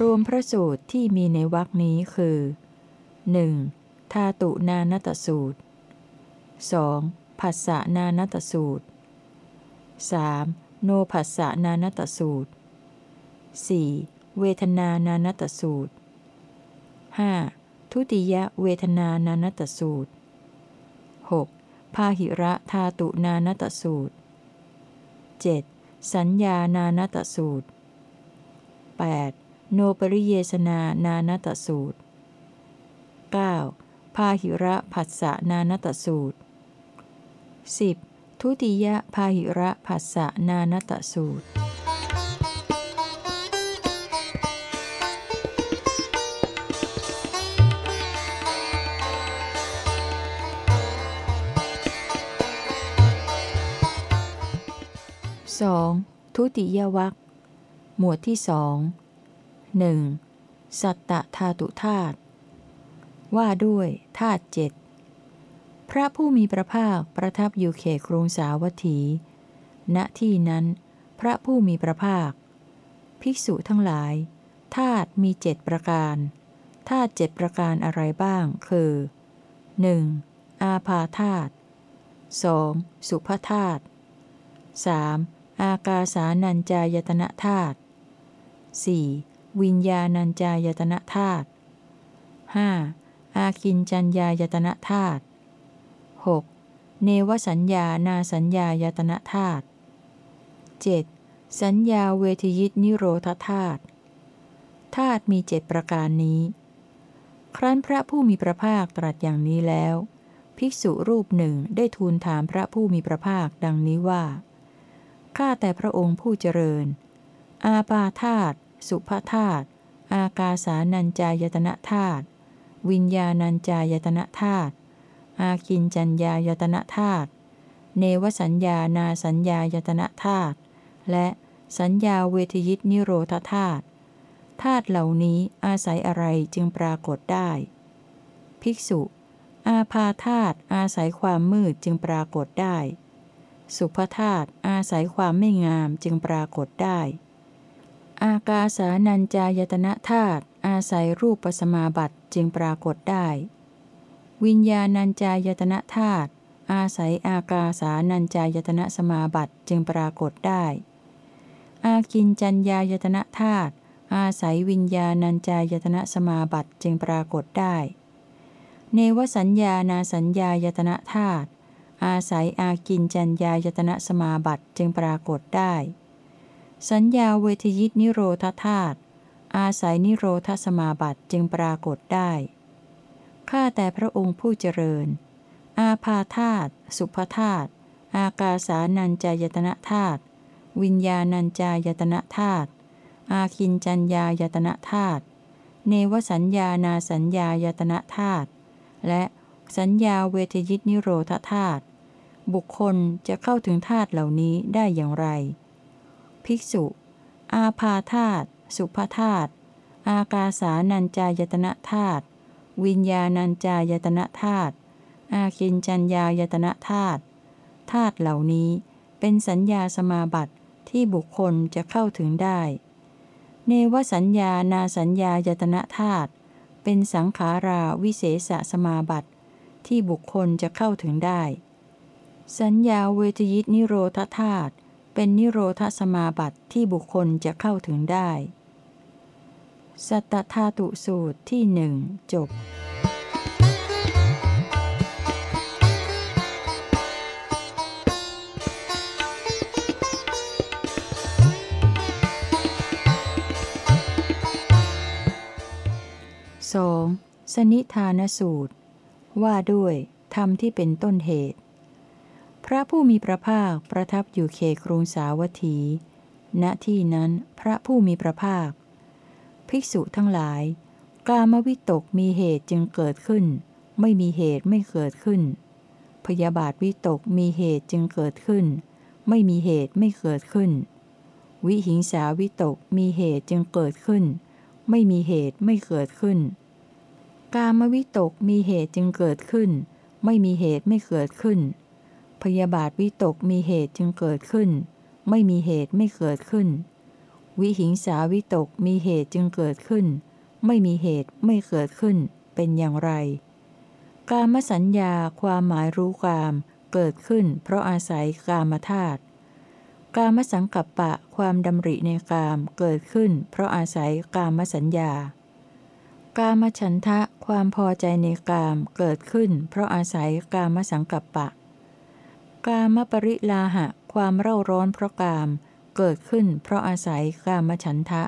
รวมพระสูตรที่มีในวรคนี้คือ 1. ทาตุนานตสูตร 2. ผัสสะนานตสูตร 3. โนผัสสะนานตสูตร 4. เวทนานานตสูตร 5. ทุติยเวทนานานตสูตร 6. พาหิระธาตุนานตสูตร 7. สัญญานานตสูตร 8. โนปริเยสนานานตสูตร 9. พาหิระผัสสะนานตสูตร 10. ทุติยพาหิระผัสสะนานตสูตรสองทุติยวัคหมวดที่สอง หนึ่งสัตตธาตุธาตุว่าด้วยธาตุเจ็ดพระผู้มีพระภาคประทับอยู่เขตกรุงสาวัตถี ณที่นั้น พระผู้มีพระภาค ภิกษุทั้งหลายธาตุมีเจ็ดประการธาตุเจ็ดประการอะไรบ้าง คือ 1. อาภาธาตุ 2. สุภธาตุ 3. อากาสานัญจายตนะธาตุ 4. วิญญาณัญจายตนะธาตุ 5. อาคินจัญญายตนะธาตุ 6. เนวสัญญานาสัญญายตนะธาตุ 7. สัญญาเวทยิตนิโรธธาตุ ธาตุมีเจ็ดประการนี้ ครั้นพระผู้มีพระภาคตรัสอย่างนี้แล้ว ภิกษุรูปหนึ่งได้ทูลถามพระผู้มีพระภาคดังนี้ว่า ข้าแต่พระองค์ผู้เจริญ อาปาธาตุ สุภธาตุอากาสานัญจายตนะธาตุวิญญาณัญจายตนะธาตุอาคินจัญญายตนะธาตุเนวสัญญานาสัญญายตนะธาตุและสัญญาเวทยิตนิโรธธาตุธาตุเหล่านี้อาศัยอะไรจึงปรากฏได้ ภิกษุ อาพาธาตุอาศัยความมืดจึงปรากฏได้ สุภธาตุอาศัยความไม่งามจึงปรากฏได้ อากาสานัญจายตนะธาตุอาศัยรูปปสมาบัติจึงปรากฏได้ วิญญาณัญจายตนะธาตุอาศัยอากาสานัญจายตนะสมาบัติจึงปรากฏได้ อากินจัญญายตนะธาตุอาศัยวิญญาณัญจายตนะสมาบัติจึงปรากฏได้ เนวสัญญานาสัญญายตนะธาตุอาศัยอากินจัญญายตนะสมาบัติจึงปรากฏได้ สัญญาเวทยิตนิโรธาธาตุอาศัยนิโรธสมาบัติจึงปรากฏได้ ข้าแต่พระองค์ผู้เจริญ อาพาธาตุสุภธาตุอากาสานัญจายตนะธาตุวิญญาณัญจายตนะธาตุอาคินจัญญายตนะธาตุเนวสัญญานาสัญญายตนะธาตุและสัญญาเวทยิตนิโรธาธาตุบุคคลจะเข้าถึงธาตุเหล่านี้ได้อย่างไร ภิกษุ อาพาธาตุสุภธาตุอากาสานัญจายตนะธาตุวิญญาณัญจายตนะธาตุอาคินจัญญายตนะธาตุธาตุเหล่านี้เป็นสัญญาสมาบัติที่บุคคลจะเข้าถึงได้ เนวสัญญานาสัญญายตนะธาตุเป็นสังขาราวิเศษสมาบัติที่บุคคลจะเข้าถึงได้ สัญญาเวทยิตนิโรธธาตุ เป็นนิโรธสมาบัติที่บุคคลจะเข้าถึงได้ สัตธาตุสูตรที่หนึ่งจบ 2. สนิทานสูตร ว่าด้วยธรรมที่เป็นต้นเหตุ พระผู้มีพระภาคประทับอยู่เขตกรุงสาวัตถี ณ ที่นั้นพระผู้มีพระภาค ภิกษุทั้งหลาย กามวิตกมีเหตุจึงเกิดขึ้น ไม่มีเหตุไม่เกิดขึ้น พยาบาทวิตกมีเหตุจึงเกิดขึ้น ไม่มีเหตุไม่เกิดขึ้น วิหิงสาวิตกมีเหตุจึงเกิดขึ้น ไม่มีเหตุไม่เกิดขึ้น กามวิตกมีเหตุจึงเกิดขึ้น ไม่มีเหตุไม่เกิดขึ้น พยาบาทวิตกมีเหตุจึงเกิดขึ้น ไม่มีเหตุไม่เกิดขึ้น วิหิงสาวิตกมีเหตุจึงเกิดขึ้น ไม่มีเหตุไม่เกิดขึ้น เป็นอย่างไร กามสัญญาความหมายรู้กามเกิดขึ้น เพราะอาศัยกามธาตุกามสังกัปปะความดำริในกามเกิดขึ้น เพราะอาศัยกามสัญญา กามฉันทะความพอใจในกามเกิดขึ้น เพราะอาศัยกามสังกัปปะ กามปริลาหะ ความเร่าร้อนเพราะกาม เกิดขึ้นเพราะอาศัยกามฉันทะ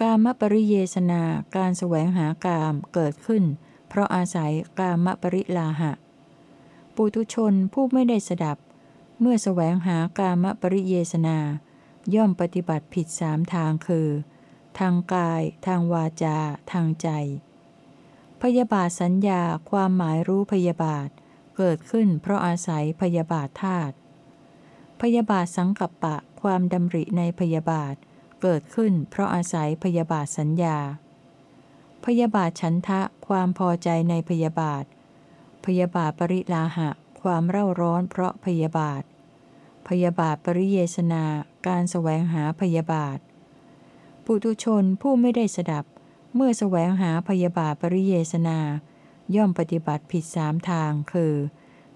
กามปริเยสนาการแสวงหากามเกิดขึ้น เพราะอาศัยกามปริลาหะ ปุตุชนผู้ไม่ได้สดับ เมื่อแสวงหากามปริเยสนา ย่อมปฏิบัติผิดสามทางคือ ทางกาย ทางวาจา ทางใจ พยาบาทสัญญาความหมายรู้พยาบาท เกิดขึ้นเพราะอาศัยพยาบาทธาตุพยาบาทสังกัปปะความดำริในพยาบาท เกิดขึ้นเพราะอาศัยพยาบาทสัญญา พยาบาทฉันทะความพอใจในพยาบาท พยาบาทปริลาหะ ความเร่าร้อนเพราะพยาบาท พยาบาทปริเยสนาการแสวงหาพยาบาท ปุตุชนผู้ไม่ได้สดับ เมื่อแสวงหาพยาบาทปริเยสนา ย่อมปฏิบัติผิดสามทาง คือ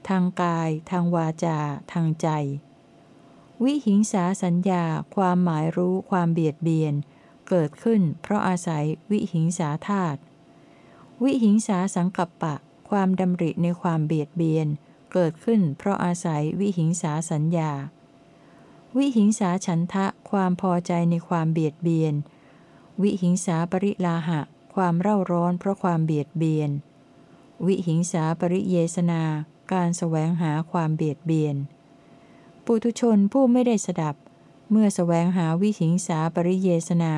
ทางกาย ทางวาจา ทางใจ วิหิงสาสัญญา ความหมายรู้ความเบียดเบียน เกิดขึ้น เพราะอาศัยวิหิงสาธาตุ วิหิงสาสังกัปปะ ความดำริในความเบียดเบียน เกิดขึ้น เพราะอาศัยวิหิงสาสัญญา วิหิงสาฉันทะ ความพอใจในความเบียดเบียน วิหิงสาปริลาหะ ความเร่าร้อนเพราะความเบียดเบียน วิหิงสาปริเยสนา การแสวงหาความเบียดเบียน ปุถุชนผู้ไม่ได้สดับ เมื่อสแสวงหาวิหิงสาปริเยสนา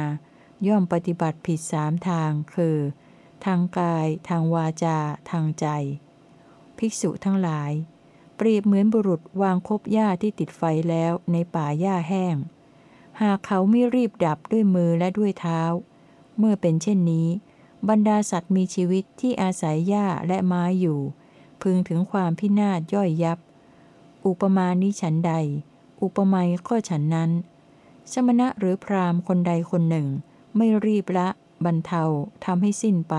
ย่อมปฏิบัติผิดสามทาง คือ ทางกาย ทางวาจา ทางใจ ภิกษุทั้งหลาย เปรียบเหมือนบุรุษวางคบหญ้าที่ติดไฟแล้วในป่าหญ้าแห้ง หากเขาไม่รีบดับด้วยมือและด้วยเท้า เมื่อเป็นเช่นนี้ บรรดาสัตว์มีชีวิตที่อาศัยหญ้าและไม้อยู่ พึงถึงความพินาศย่อยยับ อุปมาณิฉันใด อุปไมยก็ฉันนั้น สมณะหรือพราหมณ์คนใดคนหนึ่ง ไม่รีบละ บรรเทาทำให้สิ้นไป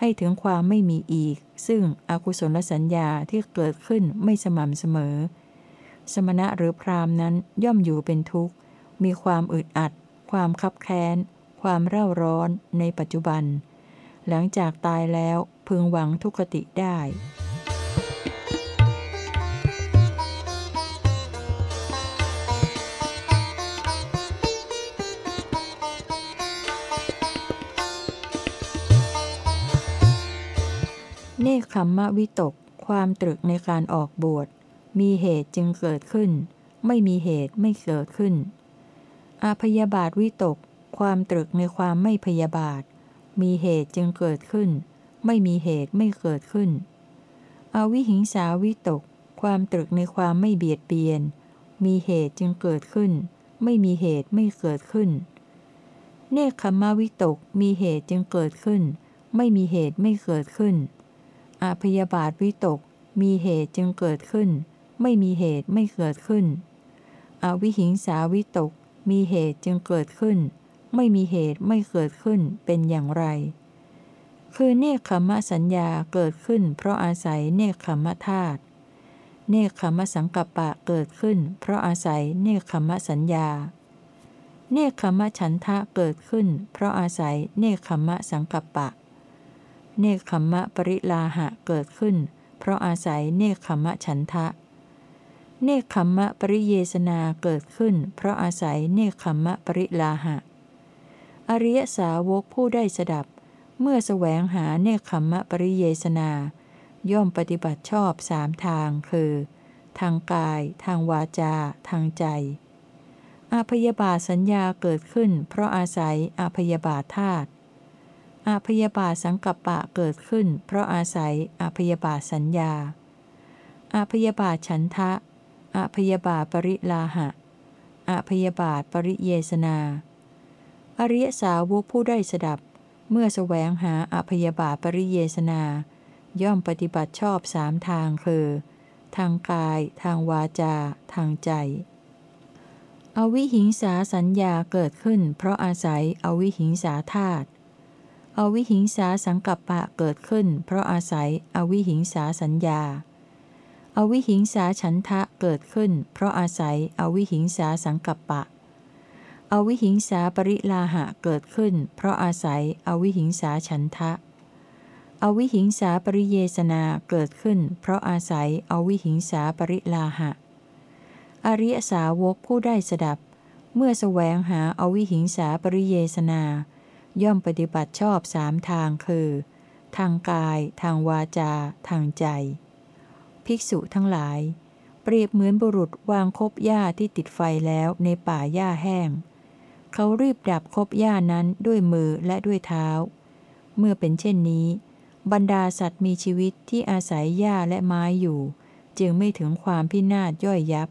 ให้ถึงความไม่มีอีก ซึ่งอกุศลสัญญาที่เกิดขึ้นไม่สม่ำเสมอ สมณะหรือพราหมณ์นั้นย่อมอยู่เป็นทุกข์ มีความอึดอัด ความคับแค้น ความเร่าร้อนในปัจจุบัน หลังจากตายแล้วพึงหวังทุกติได้ เนคขมมะวิตก ความตรึกในการออกบวช มีเหตุจึงเกิดขึ้น ไม่มีเหตุไม่เกิดขึ้นอาพยาบาทวิตก ความตรึกในความไม่พยาบาท มีเหตุจึงเกิดขึ้น ไม่มีเหตุไม่เกิดขึ้น อวิหิงสาวิตก ความตรึกในความไม่เบียดเบียน มีเหตุจึงเกิดขึ้น ไม่มีเหตุไม่เกิดขึ้น เนคขมวิตก มีเหตุจึงเกิดขึ้น ไม่มีเหตุไม่เกิดขึ้นอพยาบาทวิตก มีเหตุจึงเกิดขึ้น ไม่มีเหตุไม่เกิดขึ้น อวิหิงสาวิตก มีเหตุจึงเกิดขึ้น ไม่มีเหตุไม่เกิดขึ้นเป็นอย่างไร คือเนคขมะสัญญาเกิดขึ้น เพราะอาศัยเนคขมะธาตุ เนคขมะสังกัปปะเกิดขึ้น เพราะอาศัยเนคขมะสัญญา เนคขมะฉันทะเกิดขึ้น เพราะอาศัยเนคขมะสังกัปปะ เนคขมะปริลาหะเกิดขึ้น เพราะอาศัยเนคขมะฉันทะเนคขมมะปริเยสนาเกิดขึ้น เพราะอาศัยเนคขมมะปริลาหะ อริยสาวกผู้ได้สดับ เมื่อแสวงหาเนคขมมะปริเยสนา ย่อมปฏิบัติชอบสามทางคือ ทางกาย ทางวาจา ทางใจอาพยาบาทสัญญาเกิดขึ้น เพราะอาศัยอาพยาบาทธาตุอาพยาบาทสังกัปปะเกิดขึ้น เพราะอาศัยอาพยาบาทสัญญา อาพยาบาทฉันทะอาพยาบาทปริลาหะอาพยาบาทปริเยสนา อริยสาวกผู้ได้สดับ เมื่อแสวงหาอาพยาบาปริเยสนา ย่อมปฏิบัติชอบสามทางคือ ทางกาย ทางวาจา ทางใจ อวิหิงสาสัญญาเกิดขึ้น เพราะอาศัยอวิหิงสาธาตุอวิหิงสาสังกัปปะเกิดขึ้น เพราะอาศัยอวิหิงสาสัญญา อวิหิงสาฉันทะเกิดขึ้น เพราะอาศัยอวิหิงสาสังกัปปะ อวิหิงสาปริลาหะเกิดขึ้น เพราะอาศัยอวิหิงสาฉันทะ อวิหิงสาปริเยสนาเกิดขึ้น เพราะอาศัยอวิหิงสาปริลาหะ อริยสาวกผู้ได้สดับ เมื่อแสวงหาอวิหิงสาปริเยสนา ย่อมปฏิบัติชอบสามทางคือ ทางกาย ทางวาจา ทางใจ ภิกษุทั้งหลาย เปรียบเหมือนบุรุษวางคบหญ้าที่ติดไฟแล้วในป่าหญ้าแห้ง เขารีบดับคบหญ้านั้นด้วยมือและด้วยเท้า เมื่อเป็นเช่นนี้ บรรดาสัตว์มีชีวิตที่อาศัยหญ้าและไม้อยู่ จึงไม่ถึงความพินาศย่อยยับ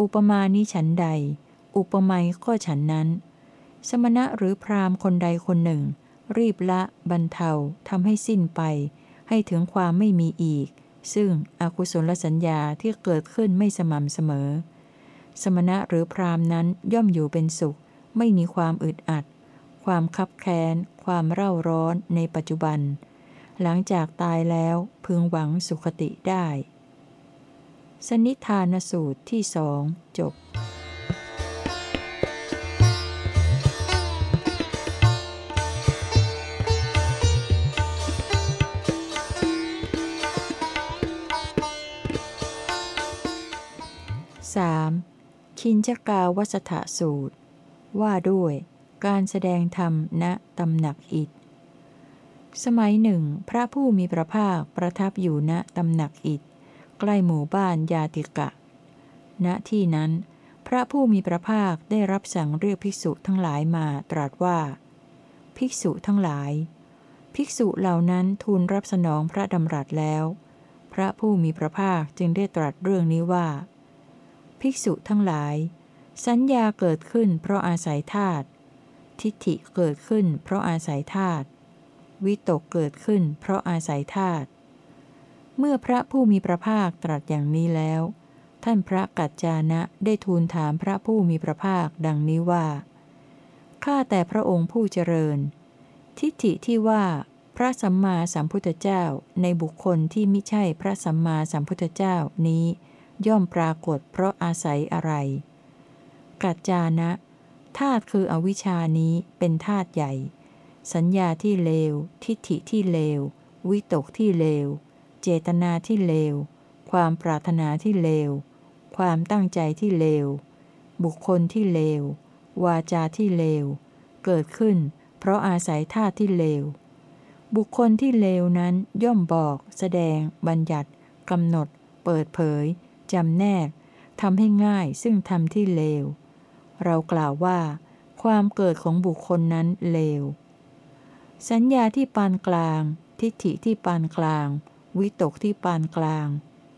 อุปมานี้ฉันใด อุปไมยก็ฉันนั้น สมณะหรือพราหมณ์คนใดคนหนึ่ง รีบละบรรเทาทำให้สิ้นไป ให้ถึงความไม่มีอีก ซึ่งอกุศลสัญญาที่เกิดขึ้นไม่สม่ำเสมอ สมณะหรือพราหมณ์นั้นย่อมอยู่เป็นสุข ไม่มีความอึดอัด ความคับแค้น ความเร่าร้อนในปัจจุบัน หลังจากตายแล้วพึงหวังสุขติได้ สนิทานสูตรที่สองจบ 3. คินจกาวัสถสูตร ว่าด้วย การแสดงธรรมณตำหนักอิฐสมัยหนึ่ง พระผู้มีพระภาคประทับอยู่ณตำหนักอิฐใกล้หมู่บ้านยาติกะ ณที่นั้น พระผู้มีพระภาคได้รับสั่งเรียกภิกษุทั้งหลายมาตรัสว่า ภิกษุทั้งหลาย ภิกษุเหล่านั้นทูลรับสนองพระดำรัสแล้ว พระผู้มีพระภาคจึงได้ตรัสเรื่องนี้ว่า ภิกษุทั้งหลาย สัญญาเกิดขึ้นเพราะอาศัยธาตุ ทิฏฐิเกิดขึ้นเพราะอาศัยธาตุ วิตกเกิดขึ้นเพราะอาศัยธาตุ เมื่อพระผู้มีพระภาคตรัสอย่างนี้แล้ว ท่านพระกัจจานะได้ทูลถามพระผู้มีพระภาคดังนี้ว่า ข้าแต่พระองค์ผู้เจริญ ทิฏฐิที่ว่าพระสัมมาสัมพุทธเจ้าในบุคคลที่ไม่ใช่พระสัมมาสัมพุทธเจ้านี้ ย่อมปรากฏเพราะอาศัยอะไร กัจจานะธาตุคืออวิชานี้เป็นธาตุใหญ่ สัญญาที่เลว ทิฏฐิที่เลว วิตกที่เลว เจตนาที่เลว ความปรารถนาที่เลว ความตั้งใจที่เลว บุคคลที่เลว วาจาที่เลว เกิดขึ้น เพราะอาศัยธาตุที่เลว บุคคลที่เลวนั้นย่อมบอก แสดง บัญญัติกำหนด เปิดเผยจำแนกทำให้ง่ายซึ่งทำที่เลว เรากล่าวว่า ความเกิดของบุคคลนั้นเลว สัญญาที่ปานกลาง ทิฏฐิที่ปานกลาง วิตกที่ปานกลาง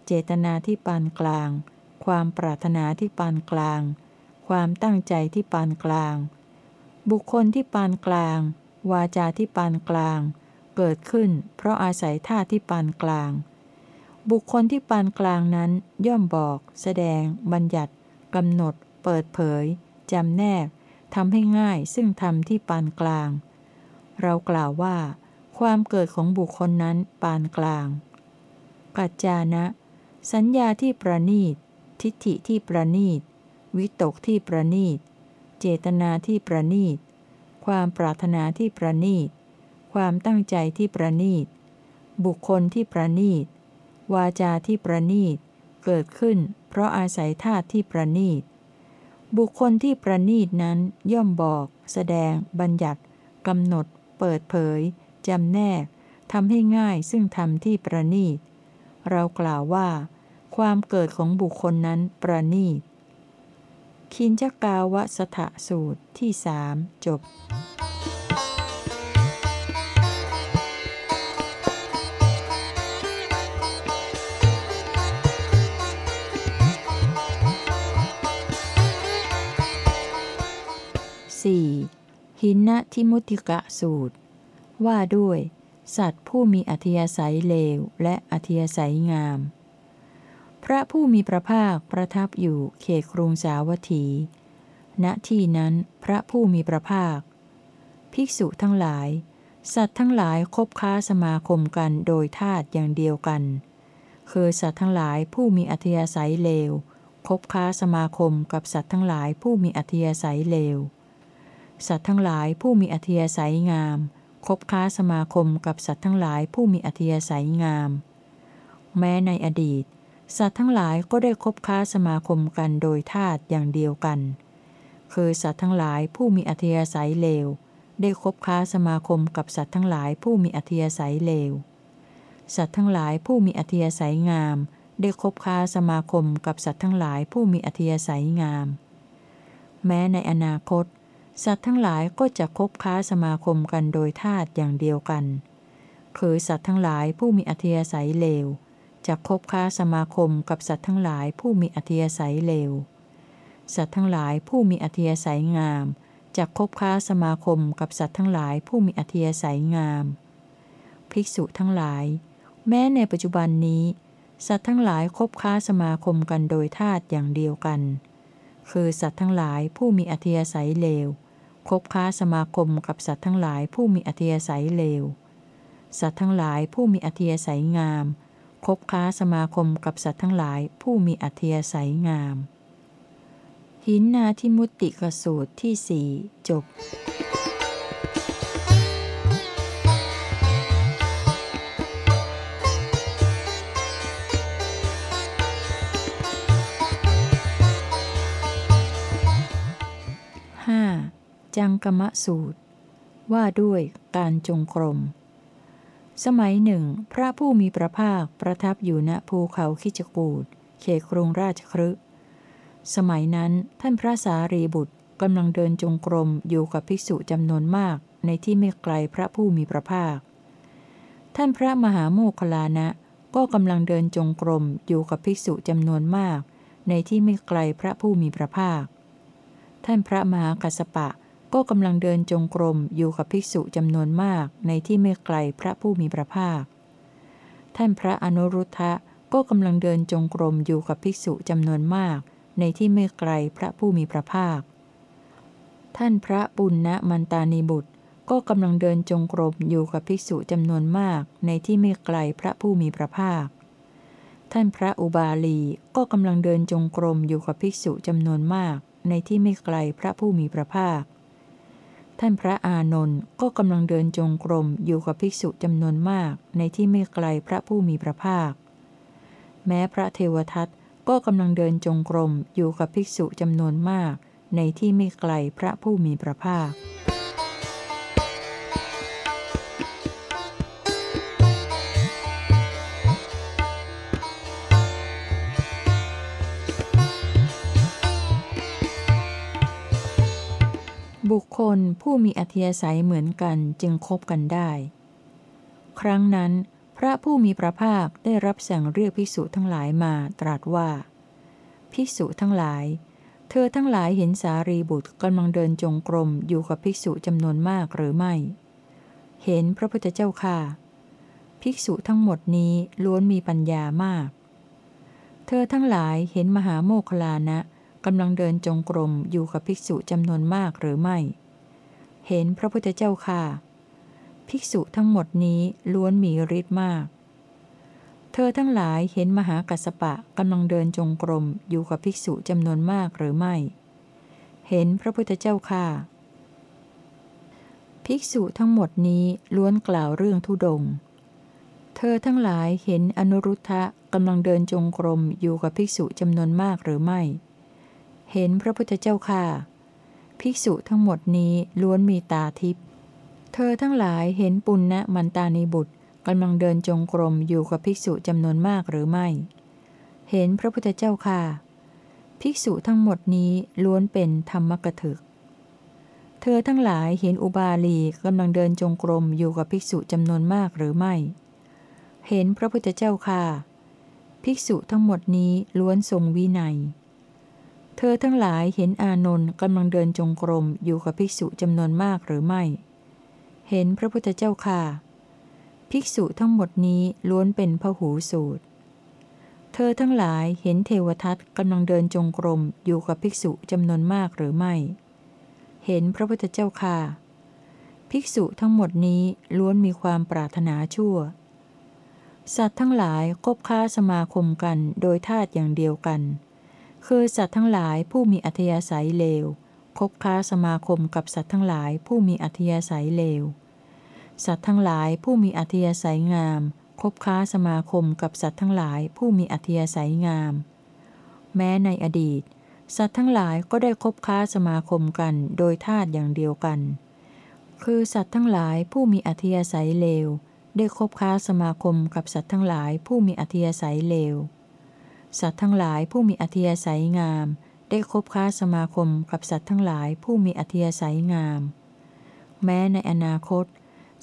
เจตนาที่ปานกลาง ความปรารถนาที่ปานกลาง ความตั้งใจที่ปานกลาง บุคคลที่ปานกลาง วาจาที่ปานกลาง เกิดขึ้น เพราะอาศัยท่าที่ปานกลางบุคคลที่ปานกลางนั้นย่อมบอก แสดง บัญญัติ กำหนด เปิดเผย จำแนกทำให้ง่ายซึ่งทำที่ปานกลาง เรากล่าวว่า ความเกิดของบุคคลนั้นปานกลางกัจจานะ สัญญาที่ประนีต ทิฏฐิที่ประนีต วิตกที่ประนีต เจตนาที่ประนีต ความปรารถนาที่ประนีต ความตั้งใจที่ประนีต บุคคลที่ประนีต วาจาที่ประนีต เกิดขึ้น เพราะอาศัยธาตุที่ประนีต บุคคลที่ประนีตนั้นย่อมบอก แสดง บัญญัติกำหนด เปิดเผยจำแนกทำให้ง่ายซึ่งทำที่ประนีต เรากล่าวว่า ความเกิดของบุคคลนั้นประนีตคินจกาวสถสูตรที่สามจบ 4. หินนทิมุติกะสูตร ว่าด้วย สัตว์ผู้มีอัธยาศัยเลวและอัธยาศัยงาม พระผู้มีพระภาคประทับอยู่เขตกรุงสาวัตถี ณที่นั้นพระผู้มีพระภาค ภิกษุทั้งหลาย สัตว์ทั้งหลายคบค้าสมาคมกันโดยธาตุอย่างเดียวกัน คือสัตว์ทั้งหลายผู้มีอัธยาศัยเลวคบค้าสมาคมกับสัตว์ทั้งหลายผู้มีอัธยาศัยเลว สัตว์ทั้งหลายผู้มีอัธยาศัยงาม คบค้าสมาคมกับสัตว์ทั้งหลายผู้มีอัธยาศัยงาม แม้ในอดีต สัตว์ทั้งหลายก็ได้คบค้าสมาคมกันโดยธาตุอย่างเดียวกัน คือสัตว์ทั้งหลายผู้มีอัธยาศัยเลว ได้คบค้าสมาคมกับสัตว์ทั้งหลายผู้มีอัธยาศัยเลว สัตว์ทั้งหลายผู้มีอัธยาศัยงาม ได้คบค้าสมาคมกับสัตว์ทั้งหลายผู้มีอัธยาศัยงาม แม้ในอนาคต สัตว์ทั้งหลายก็จะคบค้าสมาคมกันโดยธาตุอย่างเดียวกัน คือสัตว์ทั้งหลายผู้มีอัธยาศัยเลวจะคบค้าสมาคมกับสัตว์ทั้งหลายผู้มีอัธยาศัยเลว สัตว์ทั้งหลายผู้มีอัธยาศัยงามจะคบค้าสมาคมกับสัตว์ทั้งหลายผู้มีอัธยาศัยงาม ภิกษุทั้งหลาย แม้ในปัจจุบันนี้ สัตว์ทั้งหลายคบค้าสมาคมกันโดยธาตุอย่างเดียวกัน คือสัตว์ทั้งหลายผู้มีอัธยาศัยเลว คบค้าสมาคมกับสัตว์ทั้งหลายผู้มีอัธยาศัยเลว สัตว์ทั้งหลายผู้มีอัธยาศัยงาม คบค้าสมาคมกับสัตว์ทั้งหลายผู้มีอัธยาศัยงาม หินนาทิมุติกสูตรที่สี่จบ กมะสูตร ว่าด้วยการจงกรม สมัยหนึ่ง พระผู้มีพระภาคประทับอยู่ณภูเขาคิจกูดเขตกรุงราชครึสมัยนั้นท่านพระสารีบุตรกำลังเดินจงกรมอยู่กับภิกษุจำนวนมากในที่ไม่ไกลพระผู้มีพระภาค ท่านพระมหาโมคลานะก็กำลังเดินจงกรมอยู่กับภิกษุจำนวนมาก ในที่ไม่ไกลพระผู้มีพระภาค ท่านพระมหากัสปะ ก็กำลังเดินจงกรมอยู่กับภิกษุจำนวนมากในที่ไม่ไกลพระผู้มีพระภาค ท่านพระอนุรุทธะก็กำลังเดินจงกรมอยู่กับภิกษุจำนวนมาก ในที่ไม่ไกลพระผู้มีพระภาค ท่านพระปุณณมันตานีบุตรก็กำลังเดินจงกรมอยู่กับภิกษุจำนวนมาก ในที่ไม่ไกลพระผู้มีพระภาค ท่านพระอุบาลีก็กำลังเดินจงกรมอยู่กับภิกษุจำนวนมาก ในที่ไม่ไกลพระผู้มีพระภาค ท่านพระอานนท์ก็กำลังเดินจงกรมอยู่กับภิกษุจำนวนมากในที่ไม่ไกลพระผู้มีพระภาค แม้พระเทวทัตก็กำลังเดินจงกรมอยู่กับภิกษุจำนวนมากในที่ไม่ไกลพระผู้มีพระภาค บุคคลผู้มีอัธยาศัยเหมือนกันจึงคบกันได้ ครั้งนั้น พระผู้มีพระภาคได้รับสั่งเรียกภิกษุทั้งหลายมาตรัสว่า ภิกษุทั้งหลาย เธอทั้งหลายเห็นสารีบุตรกำลังเดินจงกรมอยู่กับภิกษุจำนวนมากหรือไม่ เห็นพระพุทธเจ้าค่ะ ภิกษุทั้งหมดนี้ล้วนมีปัญญามาก เธอทั้งหลายเห็นมหาโมคลานะ กำลังเดินจงกรมอยู่กับภิกษุจำนวนมากหรือไม่ เห็นพระพุทธเจ้าค่ะ ภิกษุทั้งหมดนี้ล้วนมีฤทธิ์มาก เธอทั้งหลายเห็นมหากัสปะกำลังเดินจงกรมอยู่กับภิกษุจำนวนมากหรือไม่ เห็นพระพุทธเจ้าค่ะ ภิกษุทั้งหมดนี้ล้วนกล่าวเรื่องทุดง เธอทั้งหลายเห็นอนุรุทธะกำลังเดินจงกรมอยู่กับภิกษุจำนวนมากหรือไม่ เห็นพระพุทธเจ้าค่ะ ภิกษุทั้งหมดนี้ล้วนมีตาทิพย์เธอทั้งหลายเห็นปุณณมันตานีบุตรกำลังเดินจงกรมอยู่กับภิกษุจำนวนมากหรือไม่ เห็นพระพุทธเจ้าค่ะ ภิกษุทั้งหมดนี้ล้วนเป็นธรรมกถึก เธอทั้งหลายเห็นอุบาลีกำลังเดินจงกรมอยู่กับภิกษุจำนวนมากหรือไม่ เห็นพระพุทธเจ้าค่ะ ภิกษุทั้งหมดนี้ล้วนทรงวินัย เธอทั้งหลายเห็นอานนท์กำลังเดินจงกรมอยู่กับภิกษุจำนวนมากหรือไม่ เห็นพระพุทธเจ้าค่ะ ภิกษุทั้งหมดนี้ล้วนเป็นพหูสูตร เธอทั้งหลายเห็นเทวทัตกำลังเดินจงกรมอยู่กับภิกษุจำนวนมากหรือไม่ เห็นพระพุทธเจ้าค่ะ ภิกษุทั้งหมดนี้ล้วนมีความปรารถนาชั่ว สัตว์ทั้งหลายคบค้าสมาคมกันโดยธาตุอย่างเดียวกัน คือสัตว์ทั้งหลายผู้มีอัธยาศัยเลว คบค้าสมาคมกับสัตว์ทั้งหลายผู้มีอัธยาศัยเลว สัตว์ทั้งหลายผู้มีอัธยาศัยงาม คบค้าสมาคมกับสัตว์ทั้งหลายผู้มีอัธยาศัยงาม แม้ในอดีต สัตว์ทั้งหลายก็ได้คบค้าสมาคมกันโดยธาตุอย่างเดียวกัน คือสัตว์ทั้งหลายผู้มีอัธยาศัยเลว ได้คบค้าสมาคมกับสัตว์ทั้งหลายผู้มีอัธยาศัยเลว สัตว์ทั้งหลายผู้มีอัธยาศัยงาม ได้คบค้าสมาคมกับสัตว์ทั้งหลายผู้มีอัธยาศัยงาม แม้ในอนาคต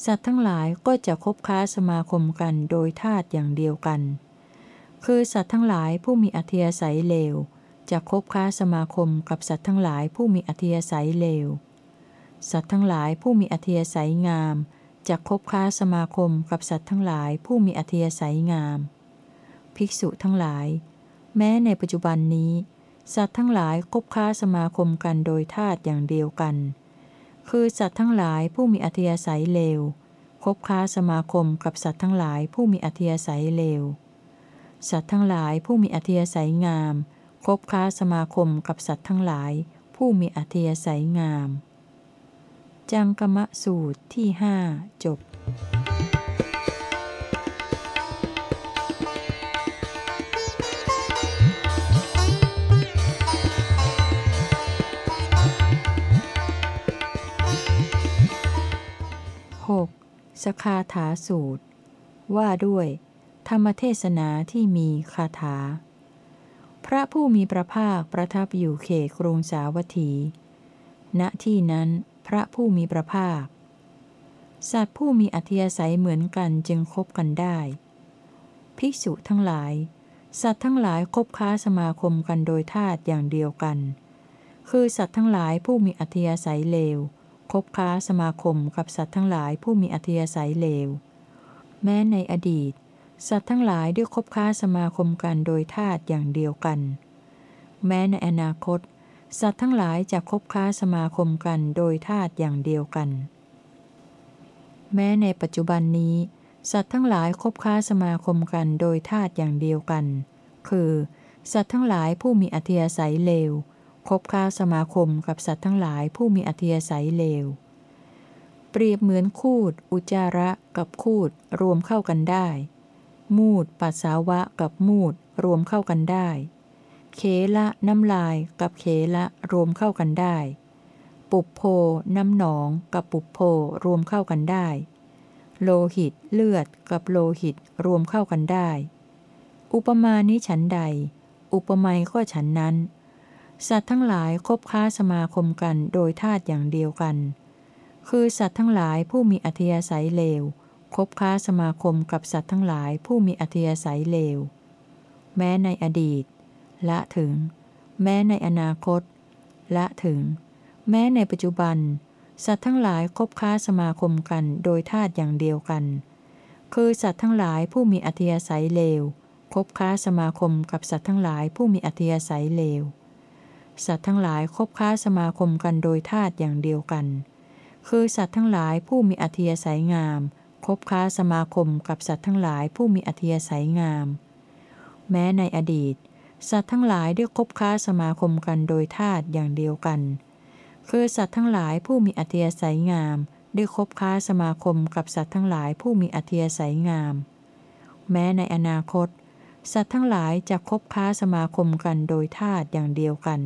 สัตว์ทั้งหลายก็จะคบค้าสมาคมกันโดยธาตุอย่างเดียวกัน คือสัตว์ทั้งหลายผู้มีอัธยาศัยเลวจะคบค้าสมาคมกับสัตว์ทั้งหลายผู้มีอัธยาศัยเลว สัตว์ทั้งหลายผู้มีอัธยาศัยงามจะคบค้าสมาคมกับสัตว์ทั้งหลายผู้มีอัธยาศัยงาม ภิกษุทั้งหลาย แม้ในปัจจุบันนี้ สัตว์ทั้งหลายคบค้าสมาคมกันโดยธาตุอย่างเดียวกัน คือสัตว์ทั้งหลายผู้มีอัธยาศัยเลว คบค้าสมาคมกับสัตว์ทั้งหลายผู้มีอัธยาศัยเลว สัตว์ทั้งหลายผู้มีอัธยาศัยงาม คบค้าสมาคมกับสัตว์ทั้งหลาย ผู้มีอัธยาศัยงาม จังกมะสูตรที่หจบ สคาถาสูตร ว่าด้วย ธรรมเทศนาที่มีคาถา พระผู้มีพระภาคประทับอยู่เขตกรุงสาวัตถี ณที่นั้นพระผู้มีพระภาค สัตว์ผู้มีอัธยาศัยเหมือนกันจึงคบกันได้ ภิกษุทั้งหลาย สัตว์ทั้งหลายคบค้าสมาคมกันโดยธาตุอย่างเดียวกัน คือสัตว์ทั้งหลายผู้มีอัธยาศัยเลว คบค้าสมาคมกับสัตว์ทั้งหลายผู้มีอัธยาศัยเลว แม้ในอดีต สัตว์ทั้งหลายได้คบค้าสมาคมกันโดยธาตุอย่างเดียวกัน แม้ในอนาคต สัตว์ทั้งหลายจะคบค้าสมาคมกันโดยธาตุอย่างเดียวกัน แม้ในปัจจุบันนี้ สัตว์ทั้งหลายคบค้าสมาคมกันโดยธาตุอย่างเดียวกัน คือ สัตว์ทั้งหลายผู้มีอัธยาศัยเลว คบค้าสมาคมกับสัตว์ทั้งหลายผู้มีอัธยาศัยเลว เปรียบเหมือนคูด อุจาระกับคูดรวมเข้ากันได้ มูดปัสสาวะกับมูดรวมเข้ากันได้เคละน้ำลายกับเคละรวมเข้ากันได้ ปุบโพน้ำหนองกับปุบโพรวมเข้ากันได้ โลหิตเลือดกับโลหิตรวมเข้ากันได้ อุปมาณิฉันใด อุปไมยก็ฉันนั้น สัตว์ทั้งหลายคบค้าสมาคมกันโดยธาตุอย่างเดียวกัน คือสัตว์ทั้งหลายผู้มีอัธยาศัยเลว คบค้าสมาคมกับสัตว์ทั้งหลายผู้มีอัธยาศัยเลว แม้ในอดีต ละถึง แม้ในอนาคต ละถึง แม้ในปัจจุบัน สัตว์ทั้งหลายคบค้าสมาคมกันโดยธาตุอย่างเดียวกัน คือสัตว์ทั้งหลายผู้มีอัธยาศัยเลว คบค้าสมาคมกับสัตว์ทั้งหลายผู้มีอัธยาศัยเลว สัตว์ทั้งหลายคบค้าสมาคมกันโดยธาตุอย่างเดียวกัน คือสัตว์ทั้งหลายผู้มีอัธิยสัยงาม คบค้าสมาคมกับสัตว์ทั้งหลายผู้มีอัธิยสัยงาม แม้ในอดีต สัตว์ทั้งหลายได้คบค้าสมาคมกันโดยธาตุอย่างเดียวกัน คือสัตว์ทั้งหลายผู้มีอัธิยสัยงาม ได้คบค้าสมาคมกับสัตว์ทั้งหลายผู้มีอัธิยสัยงาม แม้ในอนาคต สัตว์ทั้งหลายจะคบค้าสมาคมกันโดยธาตุอย่างเดียวกัน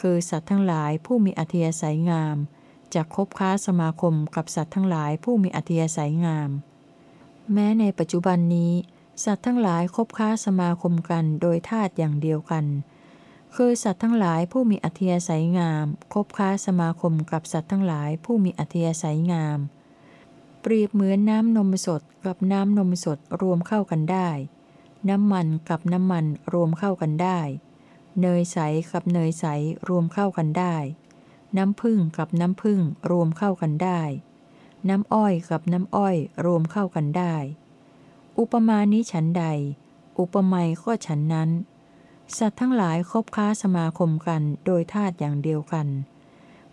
คือสัตว์ทั้งหลายผู้มีอัธิยสัยงาม จะคบค้าสมาคมกับสัตว์ทั้งหลายผู้มีอัธิยสัยงาม แม้ในปัจจุบันนี้ สัตว์ทั้งหลายคบค้าสมาคมกันโดยธาตุอย่างเดียวกัน คือสัตว์ทั้งหลายผู้มีอัธิยสัยงาม คบค้าสมาคมกับสัตว์ทั้งหลายผู้มีอัธิยสัยงาม เปรียบเหมือนน้ำนมสดกับน้ำนมสดรวมเข้ากันได้ น้ำมันกับน้ำมันรวมเข้ากันได้ เนยใสกับเนยใสรวมเข้ากันได้ น้ำผึ้งกับน้ำผึ้งรวมเข้ากันได้ น้ำอ้อยกับน้ำอ้อยรวมเข้ากันได้ อุปมาณิฉันใด อุปไมาก็ฉันนั้น สัตว์ทั้งหลายคบค้าสมาคมกันโดยธาตุอย่างเดียวกัน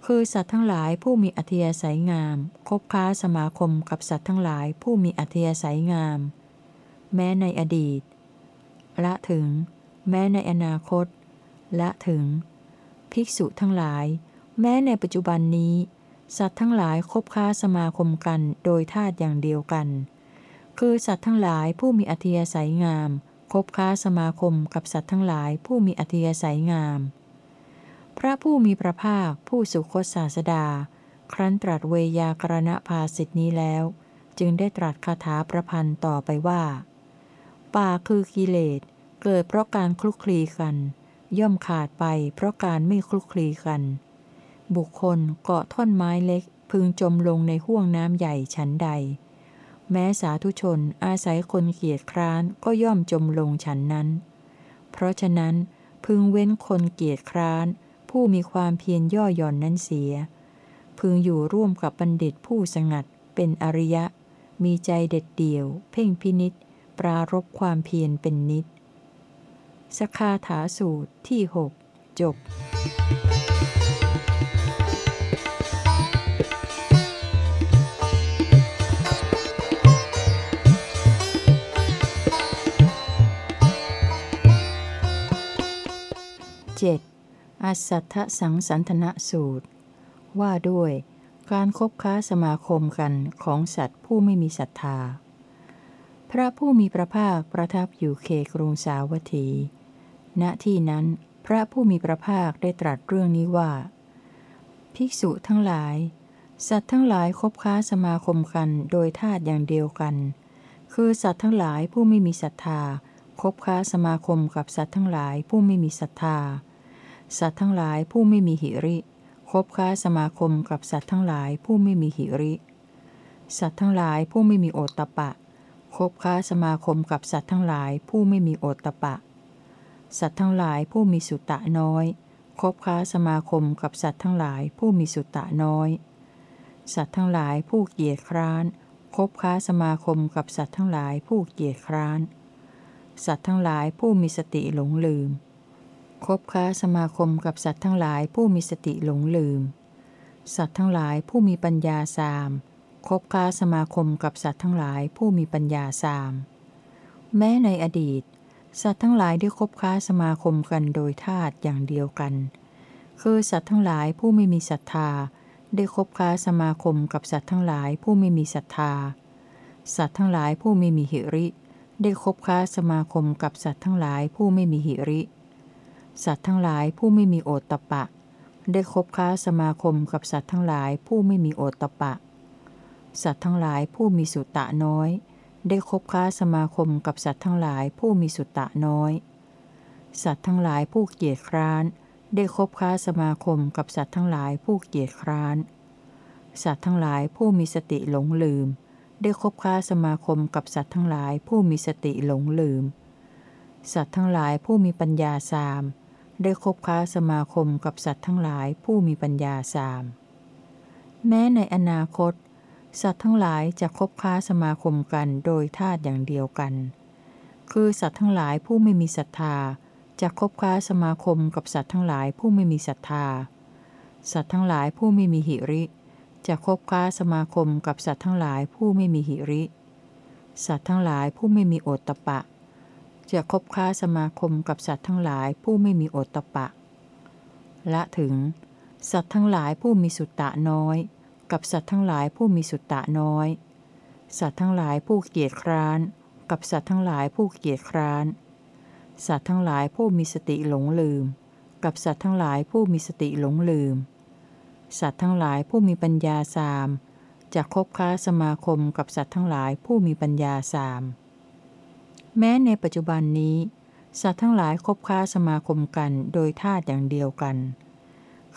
คือสัตว์ทั้งหลายผู้มีอัธยาศัยงาม คบค้าสมาคมกับสัตว์ทั้งหลายผู้มีอัธยาศัยงาม แม้ในอดีต ละถึง แม้ในอนาคต ละถึง ภิกษุทั้งหลาย แม้ในปัจจุบันนี้ สัตว์ทั้งหลายคบค้าสมาคมกันโดยธาตุอย่างเดียวกัน คือสัตว์ทั้งหลายผู้มีอัธยาศัยงาม คบค้าสมาคมกับสัตว์ทั้งหลายผู้มีอัธยาศัยงาม พระผู้มีพระภาคผู้สุคตศาสดา ครั้นตรัสเวยากรณภาสิทธินี้แล้ว จึงได้ตรัสคาถาประพันธ์ต่อไปว่า ป่าคือกิเลส เกิดเพราะการคลุกคลีกัน ย่อมขาดไปเพราะการไม่คลุกคลีกัน บุคคลเกาะท่อนไม้เล็ก พึงจมลงในห้วงน้ำใหญ่ฉันใด แม้สาธุชนอาศัยคนเกียจคร้านก็ย่อมจมลงฉันนั้น เพราะฉะนั้นพึงเว้นคนเกียจคร้าน ผู้มีความเพียรย่อหย่อนนั้นเสีย พึงอยู่ร่วมกับบัณฑิตผู้สงัดเป็นอริยะ มีใจเด็ดเดี่ยว เพ่งพินิษ ปรารบความเพียรเป็นนิด สคาถาสูตรที่หกจบ 7. อัสสัทธสังสันธนสูตร ว่าด้วยการคบค้าสมาคมกันของสัตว์ผู้ไม่มีศรัทธา ระผู้มีพระภาคประทับอยู่เคกรุงสาวัตถี ณ ที่นั้นพระผู้มีพระภาคได้ตรัสเรื่องนี้ว่า ภิกษุทั้งหลาย สัตว์ทั้งหลายคบค้าสมาคมกันโดยธาตุอย่างเดียวกัน คือสัตว์ทั้งหลายผู้ไม่มีศรัทธา คบค้าสมาคมกับสัตว์ทั้งหลายผู้ไม่มีศรัทธา สัตว์ทั้งหลายผู้ไม่มีหิริ คบค้าสมาคมกับสัตว์ทั้งหลายผู้ไม่มีหิริ สัตว์ทั้งหลายผู้ไม่มีโอตตะปะ คบค้าสมาคมกับสัตว์ทั้งหลายผู้ไม่มีโอตตะปะ สัตว์ทั้งหลายผู้มีสุตะน้อย คบค้าสมาคมกับสัตว์ทั้งหลายผู้มีสุตะน้อย สัตว์ทั้งหลายผู้เกียจคร้าน คบค้าสมาคมกับสัตว์ทั้งหลายผู้เกียจคร้าน สัตว์ทั้งหลายผู้มีสติหลงลืม คบค้าสมาคมกับสัตว์ทั้งหลายผู้มีสติหลงลืม สัตว์ทั้งหลายผู้มีปัญญาสาม คบค้าสมาคมกับสัตว์ทั้งหลายผู้มีปัญญาสาม แม้ในอดีต สัตว์ทั้งหลายได้คบค้าสมาคมกันโดยธาตุอย่างเดียวกัน คือสัตว์ทั้งหลายผู้ไม่มีศรัทธา ได้คบค้าสมาคมกับสัตว์ทั้งหลายผู้ไม่มีศรัทธา สัตว์ทั้งหลายผู้ไม่มีหิริ ได้คบค้าสมาคมกับสัตว์ทั้งหลายผู้ไม่มีหิริ สัตว์ทั้งหลายผู้ไม่มีโอตตะปะ ได้คบค้าสมาคมกับสัตว์ทั้งหลายผู้ไม่มีโอตตะปะ สัตว์ทั้งหลายผู้มีสุตะน้อย ได้คบค้าสมาคมกับสัตว์ทั้งหลายผู้มีสุตะน้อย สัตว์ทั้งหลายผู้เกียจคร้าน ได้คบค้าสมาคมกับสัตว์ทั้งหลายผู้เกียจคร้าน สัตว์ทั้งหลายผู้มีสติหลงลืม ได้คบค้าสมาคมกับสัตว์ทั้งหลายผู้มีสติหลงลืม สัตว์ทั้งหลายผู้มีปัญญาสาม ได้คบค้าสมาคมกับสัตว์ทั้งหลายผู้มีปัญญาสาม แม้ในอนาคต สัตว์ทั้งหลายจะคบค้าสมาคมกันโดยธาตุอย่างเดียวกัน คือสัตว์ทั้งหลายผู้ไม่มีศรัทธาจะคบค้าสมาคมกับสัตว์ทั้งหลายผู้ไม่มีศรัทธา สัตว์ทั้งหลายผู้ไม่มีหิริ จะคบค้าสมาคมกับสัตว์ทั้งหลายผู้ไม่มีหิริ สัตว์ทั้งหลายผู้ไม่มีโอตตะปะ จะคบค้าสมาคมกับสัตว์ทั้งหลายผู้ไม่มีโอตตะปะ ละถึง สัตว์ทั้งหลายผู้มีสุตตะน้อย กับสัตว์ทั้งหลายผู้มีสุตตะน้อย สัตว์ทั้งหลายผู้เกียจคร้าน กับสัตว์ทั้งหลายผู้เกียจคร้าน สัตว์ทั้งหลายผู้มีสติหลงลืม กับสัตว์ทั้งหลายผู้มีสติหลงลืม สัตว์ทั้งหลายผู้มีปัญญาสามจะคบค้าสมาคมกับสัตว์ทั้งหลายผู้มีปัญญาสาม แม้ในปัจจุบันนี้ สัตว์ทั้งหลายคบค้าสมาคมกันโดยธาตุอย่างเดียวกัน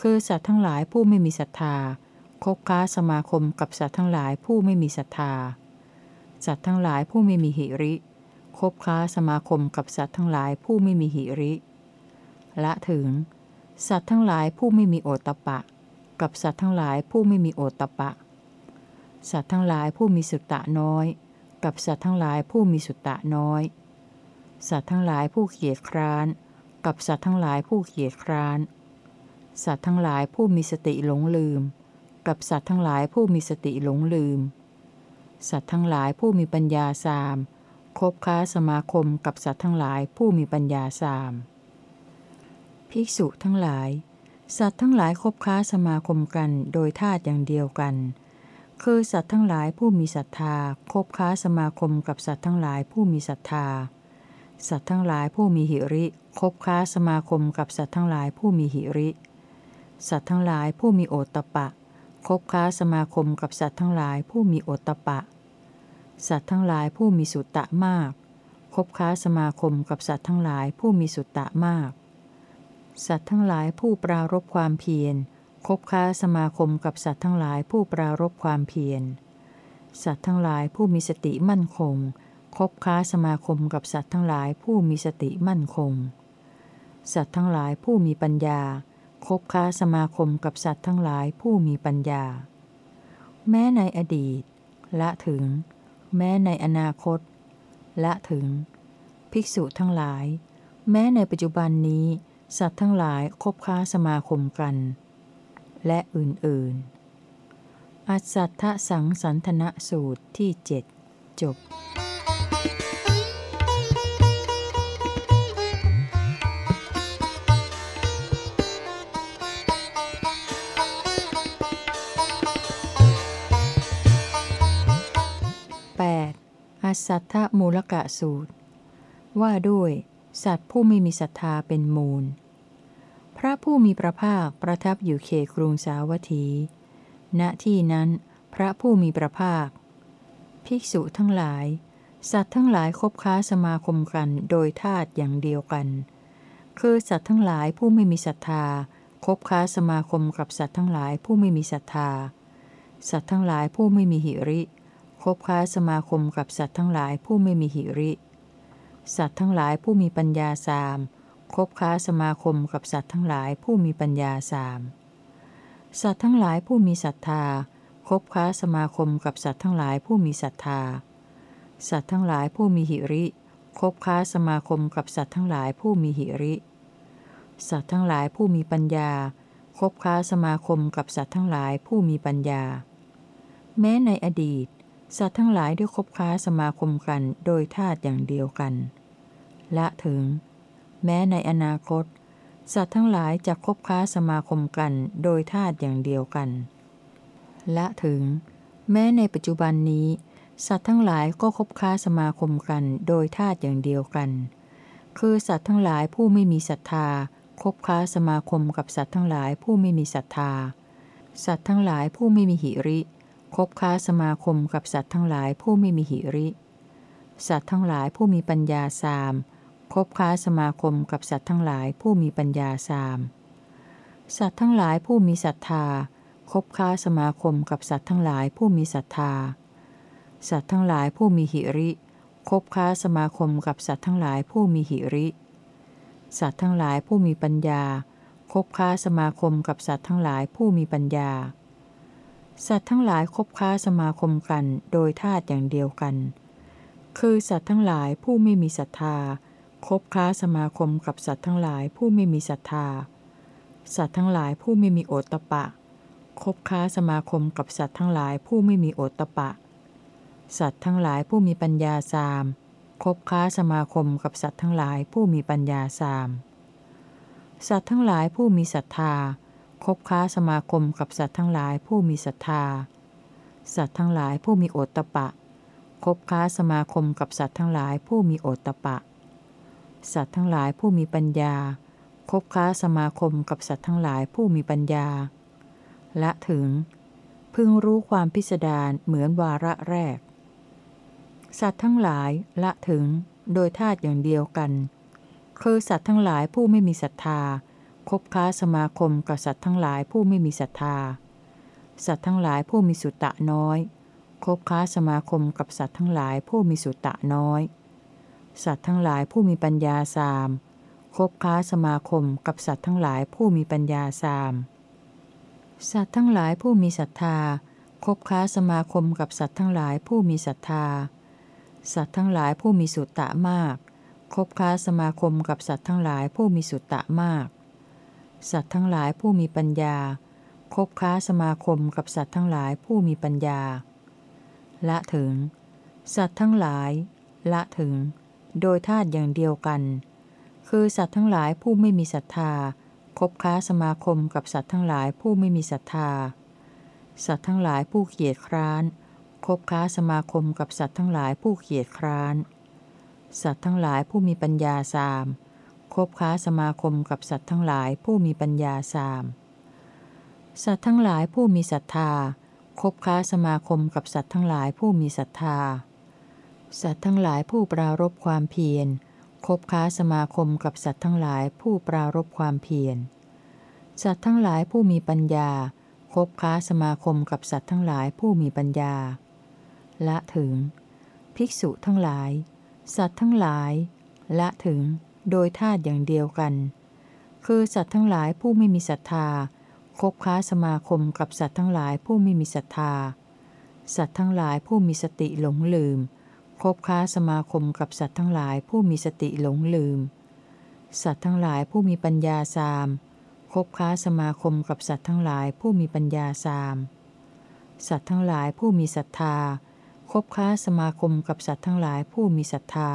คือสัตว์ทั้งหลายผู้ไม่มีศรัทธา คบค้าสมาคมกับสัตว์ทั้งหลายผู้ไม่มีศรัทธา สัตว์ทั้งหลายผู้ไม่มีหิริ คบค้าสมาคมกับสัตว์ทั้งหลายผู้ไม่มีหิริ ละถึง สัตว์ทั้งหลายผู้ไม่มีโอตตะปะ กับสัตว์ทั้งหลายผู้ไม่มีโอตตะปะ สัตว์ทั้งหลายผู้มีสุตตะน้อย กับสัตว์ทั้งหลายผู้มีสุตตะน้อย สัตว์ทั้งหลายผู้เกียจคร้าน กับสัตว์ทั้งหลายผู้เกียจคร้าน สัตว์ทั้งหลายผู้มีสติหลงลืม กับสัตว์ทั้งหลายผู้มีสติหลงลืม สัตว์ทั้งหลายผู้มีปัญญาสามคบค้าสมาคมกับสัตว์ทั้งหลายผู้มีปัญญาสาม ภิกษุทั้งหลาย สัตว์ทั้งหลายคบค้าสมาคมกันโดยธาตุอย่างเดียวกัน คือสัตว์ทั้งหลายผู้มีศรัทธาคบค้าสมาคมกับสัตว์ทั้งหลายผู้มีศรัทธา สัตว์ทั้งหลายผู้มีหิริคบค้าสมาคมกับสัตว์ทั้งหลายผู้มีหิริ สัตว์ทั้งหลายผู้มีโอตตะปะ คบค้าสมาคมกับสัตว์ทั้งหลายผู้มีโอตตะปะ สัตว์ทั้งหลายผู้มีสุตตะมาก คบค้าสมาคมกับสัตว์ทั้งหลายผู้มีสุตตะมาก สัตว์ทั้งหลายผู้ปรารบความเพียร คบค้าสมาคมกับสัตว์ทั้งหลายผู้ปรารบความเพียร สัตว์ทั้งหลายผู้มีสติมั่นคง คบค้าสมาคมกับสัตว์ทั้งหลายผู้มีสติมั่นคง สัตว์ทั้งหลายผู้มีปัญญา คบค้าสมาคมกับสัตว์ทั้งหลายผู้มีปัญญา แม้ในอดีต ละถึง แม้ในอนาคต ละถึง ภิกษุทั้งหลาย แม้ในปัจจุบันนี้ สัตว์ทั้งหลายคบค้าสมาคมกัน และอื่นๆ อัสัทธสังสันทนสูตรที่เจ็ดจบ สัทธมูลกะสูตร ว่าด้วย สัตว์ผู้ไม่มีศรัทธาเป็นมูล พระผู้มีพระภาคประทับอยู่เขกรุงสาวัตถี ณที่นั้นพระผู้มีพระภาค ภิกษุทั้งหลาย สัตว์ทั้งหลายคบค้าสมาคมกันโดยธาตุอย่างเดียวกัน คือสัตว์ทั้งหลายผู้ไม่มีศรัทธาคบค้าสมาคมกับสัตว์ทั้งหลายผู้ไม่มีศรัทธา สัตว์ทั้งหลายผู้ไม่มีหิริ คบค้าสมาคมกับสัตว์ทั้งหลายผู้ไม่มีหิริ สัตว์ทั้งหลายผู้มีปัญญาสามคบค้าสมาคมกับสัตว์ทั้งหลายผู้มีปัญญาสามสัตว์ทั้งหลายผู้มีศรัทธา คบค้าสมาคมกับสัตว์ทั้งหลายผู้มีศรัทธา สัตว์ทั้งหลายผู้มีหิริ คบค้าสมาคมกับสัตว์ทั้งหลายผู้มีหิริ สัตว์ทั้งหลายผู้มีปัญญา คบค้าสมาคมกับสัตว์ทั้งหลายผู้มีปัญญา แม้ในอดีต สัตว์ทั้งหลายได้คบค้าสมาคมกันโดยธาตุอย่างเดียวกัน ละถึง แม้ในอนาคต สัตว์ทั้งหลายจะคบค้าสมาคมกันโดยธาตุอย่างเดียวกัน ละถึง แม้ในปัจจุบันนี้ สัตว์ทั้งหลายก็คบค้าสมาคมกันโดยธาตุอย่างเดียวกัน คือสัตว์ทั้งหลายผู้ไม่มีศรัทธาคบค้าสมาคมกับสัตว์ทั้งหลายผู้ไม่มีศรัทธา สัตว์ทั้งหลายผู้ไม่มีหิริ คบค้าสมาคมกับสัตว์ทั้งหลายผู้ไม่มีหิริ สัตว์ทั้งหลายผู้มีปัญญาสาม คบค้าสมาคมกับสัตว์ทั้งหลายผู้มีปัญญาสาม สัตว์ทั้งหลายผู้มีศรัทธา คบค้าสมาคมกับสัตว์ทั้งหลายผู้มีศรัทธา สัตว์ทั้งหลายผู้มีหิริ คบค้าสมาคมกับสัตว์ทั้งหลายผู้มีหิริ สัตว์ทั้งหลายผู้มีปัญญา คบค้าสมาคมกับสัตว์ทั้งหลายผู้มีปัญญา สัตว์ทั้งหลายคบค้าสมาคมกันโดยธาตุอย่างเดียวกัน คือสัตว์ทั้งหลายผู้ไม่มีศรัทธา คบค้าสมาคมกับสัตว์ทั้งหลายผู้ไม่มีศรัทธา สัตว์ทั้งหลายผู้ไม่มีโอตตะปะ คบค้าสมาคมกับสัตว์ทั้งหลายผู้ไม่มีโอตตะปะ สัตว์ทั้งหลายผู้มีปัญญาสาม คบค้าสมาคมกับสัตว์ทั้งหลายผู้มีปัญญาสาม สัตว์ทั้งหลายผู้มีศรัทธา คบค้าสมาคมกับสัตว์ทั้งหลายผู้มีศรัทธา สัตว์ทั้งหลายผู้มีโอตตะปะ คบค้าสมาคมกับสัตว์ทั้งหลายผู้มีโอตตะปะ สัตว์ทั้งหลายผู้มีปัญญา คบค้าสมาคมกับสัตว์ทั้งหลายผู้มีปัญญา และถึง พึงรู้ความพิสดารเหมือนวาระแรก สัตว์ทั้งหลายละถึงโดยธาตุอย่างเดียวกัน คือสัตว์ทั้งหลายผู้ไม่มีศรัทธา คบค้าสมาคมกับสัตว์ทั้งหลายผู้ไม่มีศรัทธา สัตว์ทั้งหลายผู้มีสุตตะน้อย คบค้าสมาคมกับสัตว์ทั้งหลายผู้มีสุตตะน้อย สัตว์ทั้งหลายผู้มีปัญญาสาม คบค้าสมาคมกับสัตว์ทั้งหลายผู้มีปัญญาสาม สัตว์ทั้งหลายผู้มีศรัทธา คบค้าสมาคมกับสัตว์ทั้งหลายผู้มีศรัทธา สัตว์ทั้งหลายผู้มีสุตตะมากคคบค้าสมาคมกับสัตว์ทั้งหลายผู้มีสุตตะมาก สัตว์ทั้งหลายผู้มีปัญญา คบค้าสมาคมกับสัตว์ทั้งหลายผู้มีปัญญา ละถึง สัตว์ทั้งหลาย ละถึง โดยธาตุอย่างเดียวกัน คือสัตว์ทั้งหลายผู้ไม่มีศรัทธา คบค้าสมาคมกับสัตว์ทั้งหลายผู้ไม่มีศรัทธา สัตว์ทั้งหลายผู้เกียจคร้าน คบค้าสมาคมกับสัตว์ทั้งหลายผู้เกียจคร้าน สัตว์ทั้งหลายผู้มีปัญญาสาม คบค้าสมาคมกับสัตว์ทั้งหลายผู้มีปัญญาสาม สัตว์ทั้งหลายผู้มีศรัทธา คบค้าสมาคมกับสัตว์ทั้งหลายผู้มีศรัทธา สัตว์ทั้งหลายผู้ปรารบความเพียร คบค้าสมาคมกับสัตว์ทั้งหลายผู้ปรารบความเพียร สัตว์ทั้งหลายผู้มีปัญญา คบค้าสมาคมกับสัตว์ทั้งหลายผู้มีปัญญา ละถึง ภิกษุทั้งหลาย สัตว์ทั้งหลาย ละถึง โดยธาตุอย่างเดียวกัน คือสัตว์ทั้งหลายผู้ไม่มีศรัทธา คบค้าสมาคมกับสัตว์ทั้งหลายผู้ไม่มีศรัทธา สัตว์ทั้งหลายผู้มีสติหลงลืม คบค้าสมาคมกับสัตว์ทั้งหลายผู้มีสติหลงลืม สัตว์ทั้งหลายผู้มีปัญญาสาม คบค้าสมาคมกับสัตว์ทั้งหลายผู้มีปัญญาสาม สัตว์ทั้งหลายผู้มีศรัทธา คบค้าสมาคมกับสัตว์ทั้งหลายผู้มีศรัทธา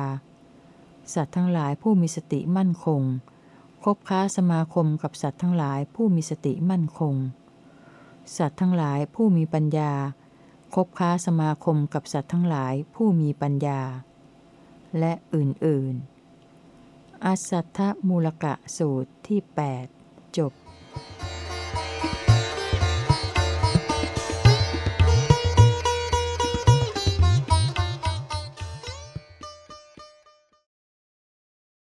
สัตว์ทั้งหลายผู้มีสติมั่นคง คบค้าสมาคมกับสัตว์ทั้งหลายผู้มีสติมั่นคง สัตว์ทั้งหลายผู้มีปัญญา คบค้าสมาคมกับสัตว์ทั้งหลายผู้มีปัญญา และอื่นๆอสัทธมูลกะสูตรที่ 8 จบ